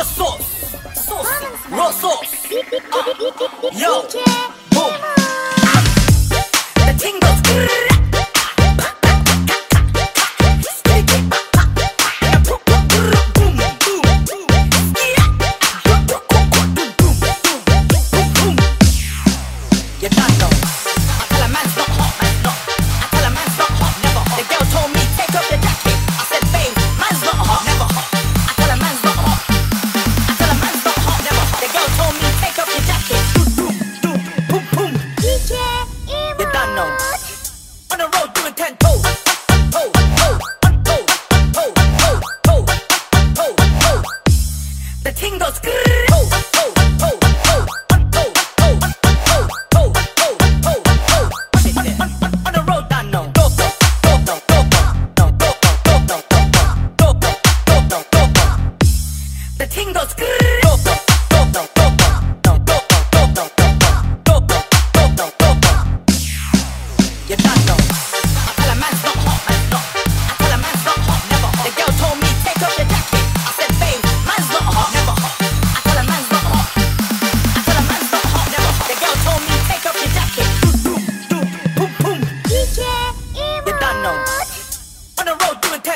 just sauce. Sauce. Raw sauce. Uh, yo. Boom. Windows